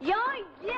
Yeah, yeah.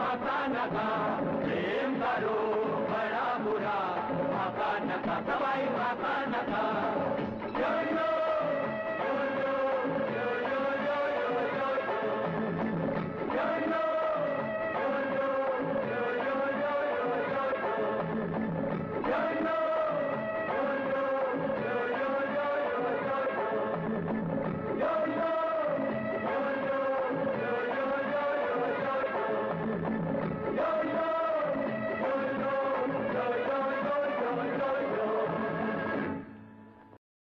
मका नका प्रेम करो बड़ा बुरा। मका नका सवाई मका